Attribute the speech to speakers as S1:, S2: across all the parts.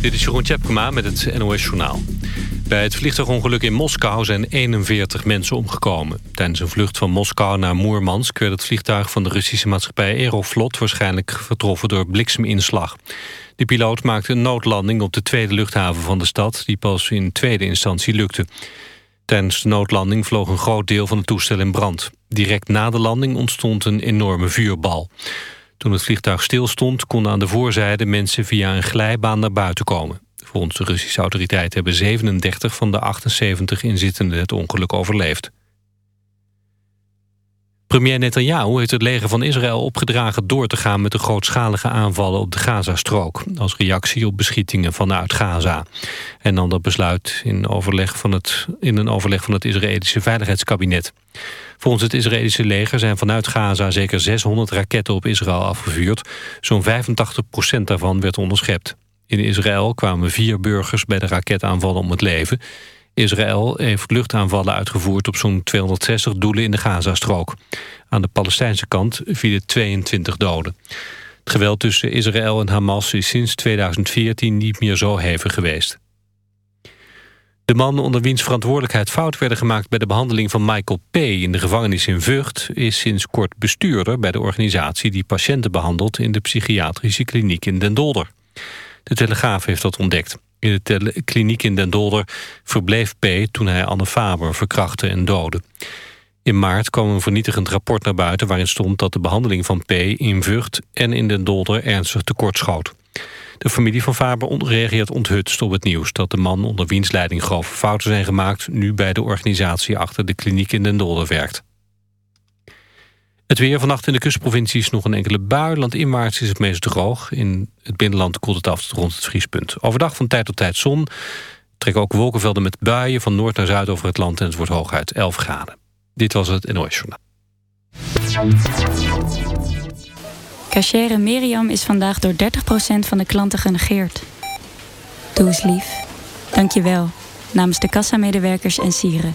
S1: Dit is Jeroen Tjepkema met het NOS Journaal. Bij het vliegtuigongeluk in Moskou zijn 41 mensen omgekomen. Tijdens een vlucht van Moskou naar Moermansk... werd het vliegtuig van de Russische maatschappij Aeroflot... waarschijnlijk getroffen door blikseminslag. De piloot maakte een noodlanding op de tweede luchthaven van de stad... die pas in tweede instantie lukte. Tijdens de noodlanding vloog een groot deel van het toestel in brand. Direct na de landing ontstond een enorme vuurbal. Toen het vliegtuig stilstond konden aan de voorzijde mensen via een glijbaan naar buiten komen. Volgens de Russische autoriteiten hebben 37 van de 78 inzittenden het ongeluk overleefd. Premier Netanyahu heeft het leger van Israël opgedragen door te gaan met de grootschalige aanvallen op de Gazastrook. Als reactie op beschietingen vanuit Gaza. En dan dat besluit in, overleg van het, in een overleg van het Israëlische Veiligheidskabinet. Volgens het Israëlische leger zijn vanuit Gaza zeker 600 raketten op Israël afgevuurd. Zo'n 85% daarvan werd onderschept. In Israël kwamen vier burgers bij de raketaanvallen om het leven. Israël heeft luchtaanvallen uitgevoerd op zo'n 260 doelen in de Gazastrook. Aan de Palestijnse kant vielen 22 doden. Het geweld tussen Israël en Hamas is sinds 2014 niet meer zo hevig geweest. De man onder wiens verantwoordelijkheid fout werden gemaakt... bij de behandeling van Michael P. in de gevangenis in Vught... is sinds kort bestuurder bij de organisatie die patiënten behandelt... in de psychiatrische kliniek in Den Dolder. De Telegraaf heeft dat ontdekt. In de kliniek in Den Dolder verbleef P. toen hij Anne Faber verkrachtte en doodde. In maart kwam een vernietigend rapport naar buiten... waarin stond dat de behandeling van P. in Vught en in Den Dolder ernstig tekortschoot. De familie van Faber reageert onthutst op het nieuws... dat de man onder wiens leiding grove fouten zijn gemaakt... nu bij de organisatie achter de kliniek in Den Dolder werkt. Het weer vannacht in de kustprovincies nog een enkele bui. Landinwaarts is het meest droog. In het binnenland koelt het af rond het vriespunt. Overdag van tijd tot tijd zon. Trekken ook wolkenvelden met buien van noord naar zuid over het land... en het wordt hooguit 11 graden. Dit was het NOS Journaal.
S2: Cachere Miriam is vandaag door 30% van de klanten genegeerd. Doe eens lief. Dank je wel. Namens de kassamedewerkers en sieren.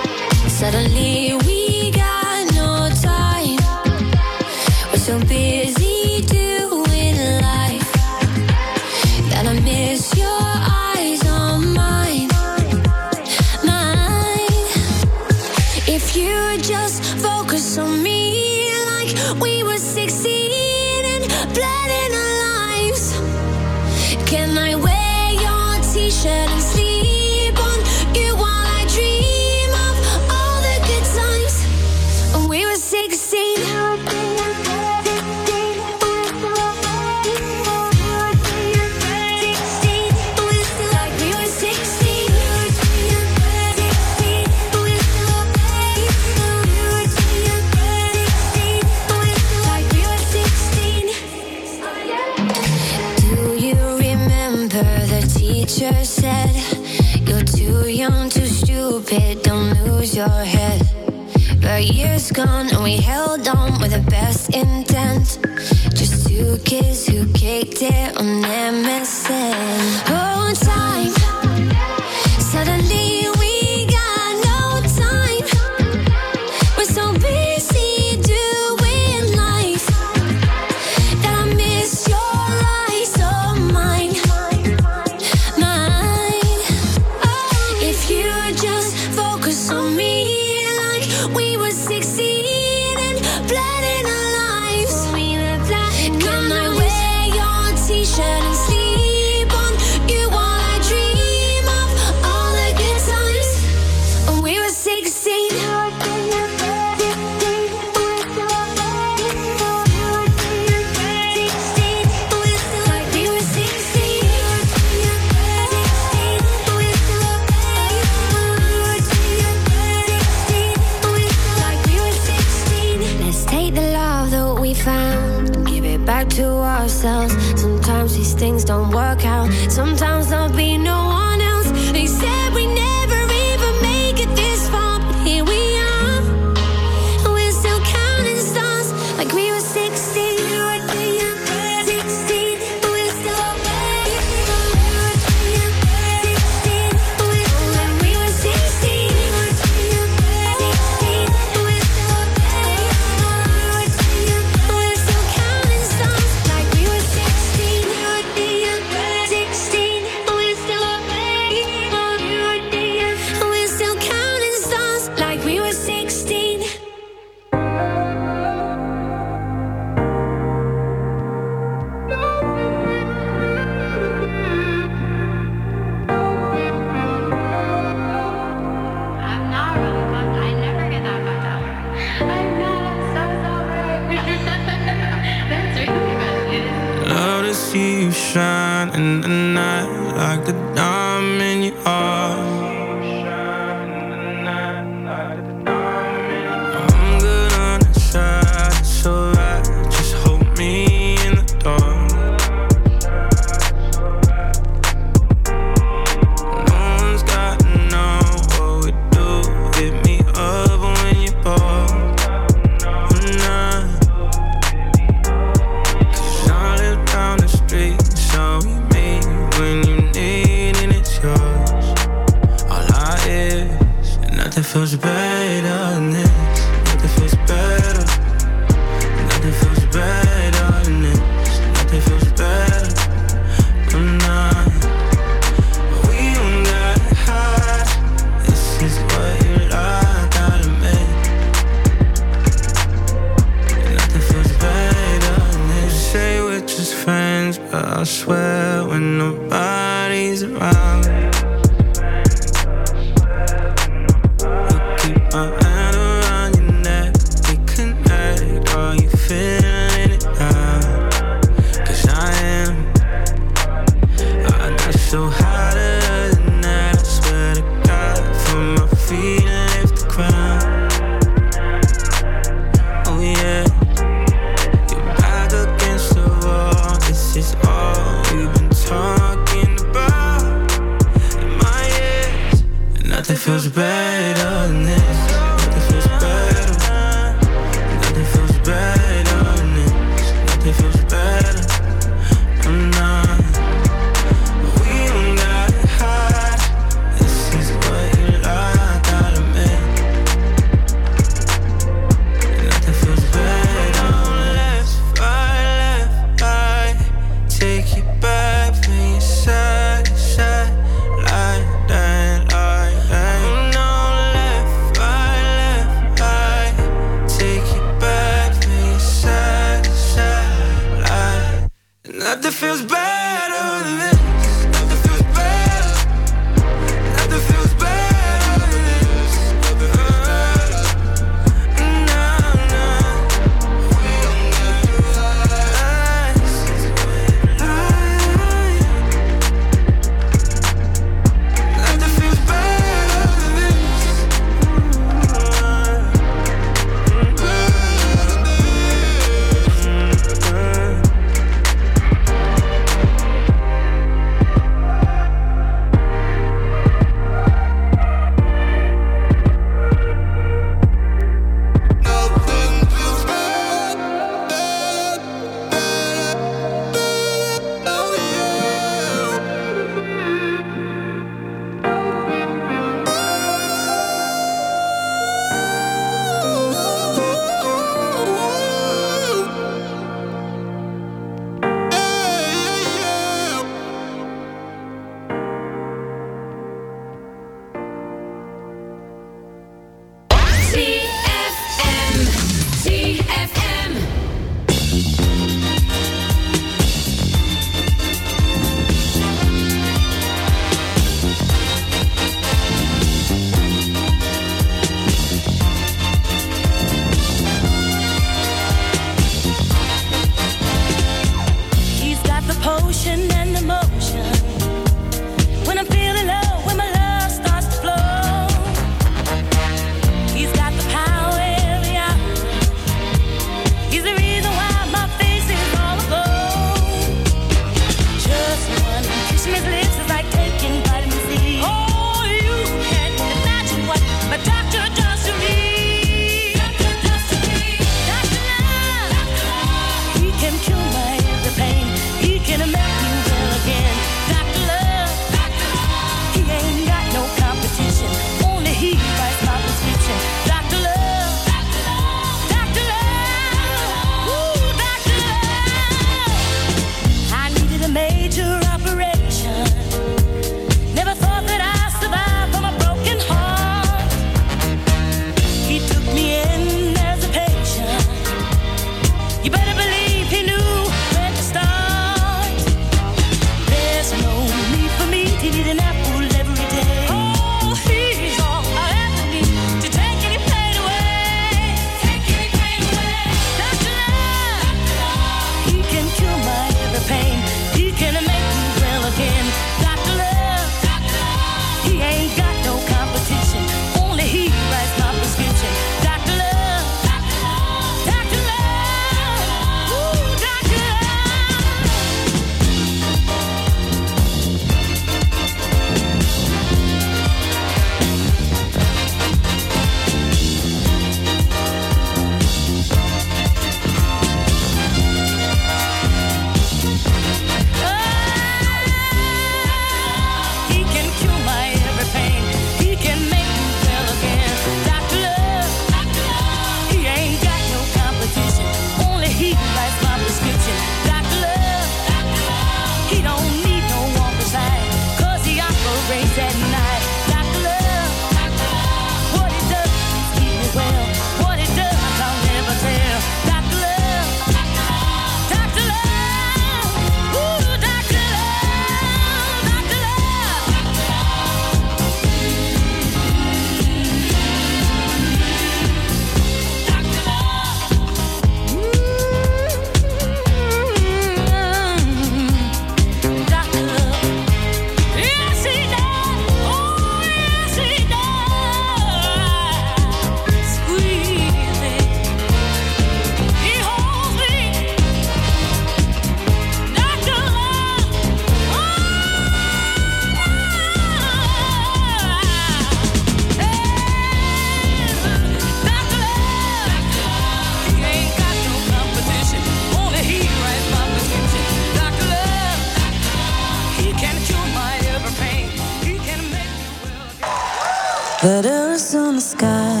S3: Letters on the sky,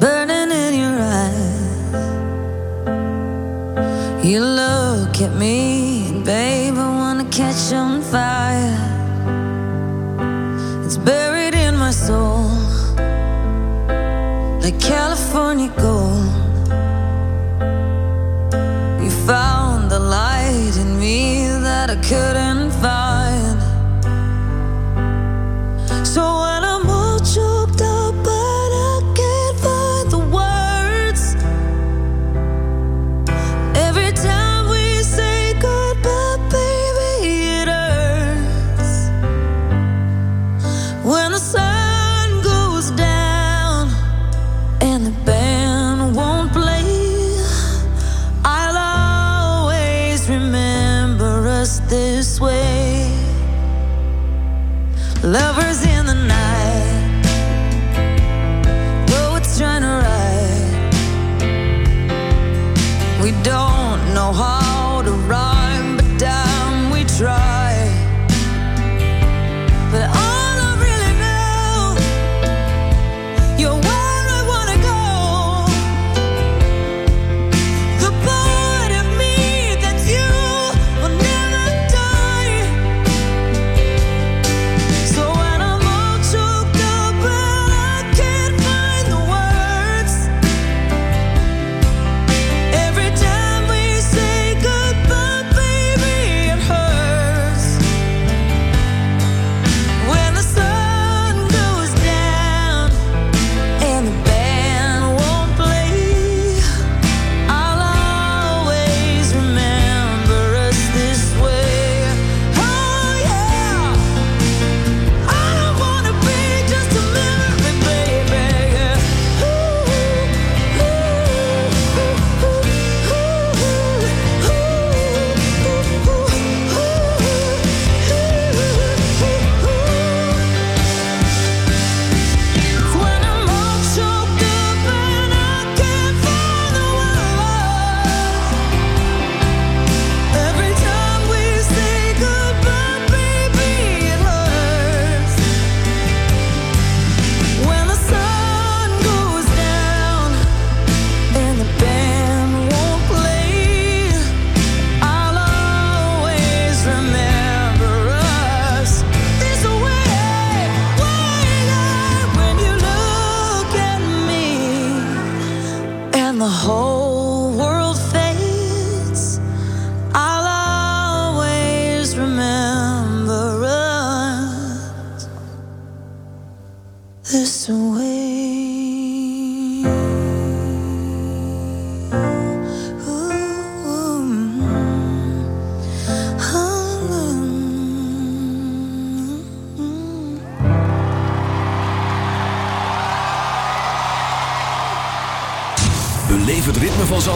S3: burning in your eyes. You look at me, babe, I wanna catch on fire.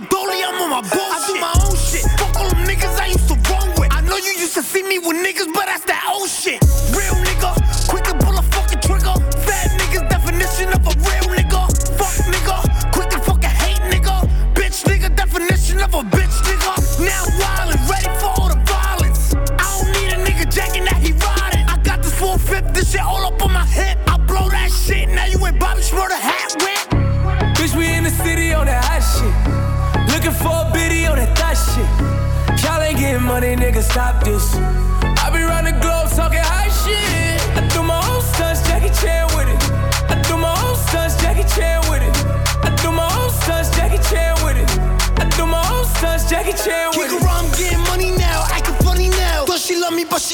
S4: Shit.
S5: I'm on my dolly,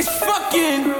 S4: It's fucking.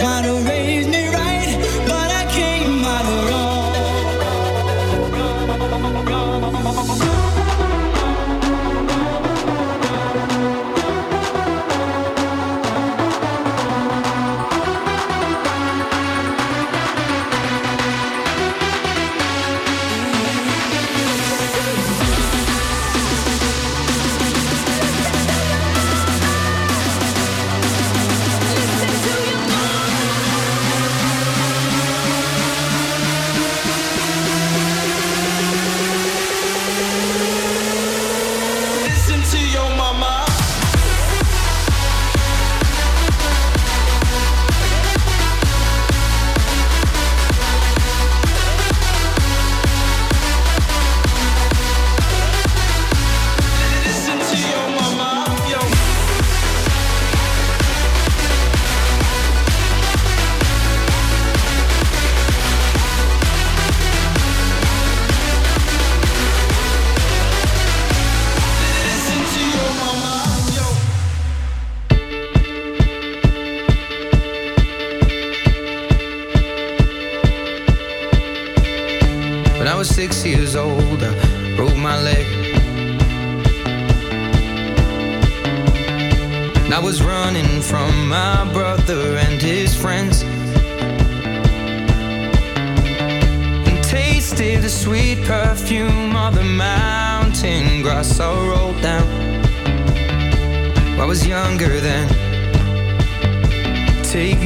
S4: Trying to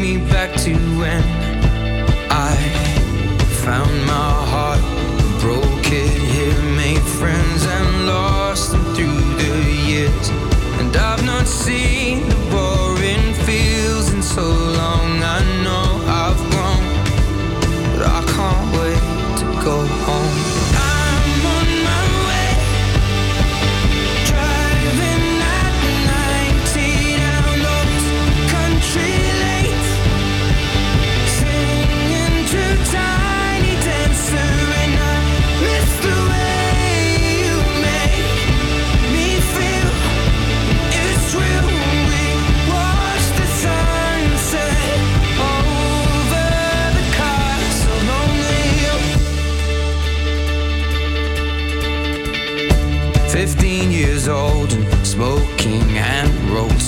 S4: me
S6: back to when I found my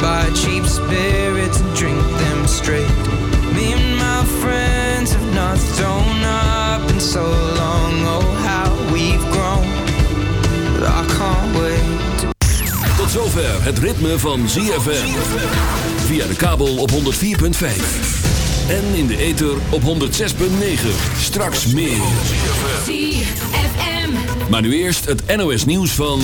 S6: buy cheap spirits and drink them straight. Me and my friends have not thrown up in so long. Oh, how we've grown. I can't wait to
S7: Tot zover het ritme van ZFM. Via de kabel op 104.5. En in de ether op 106.9. Straks meer.
S3: ZFM.
S7: Maar nu eerst het NOS nieuws van...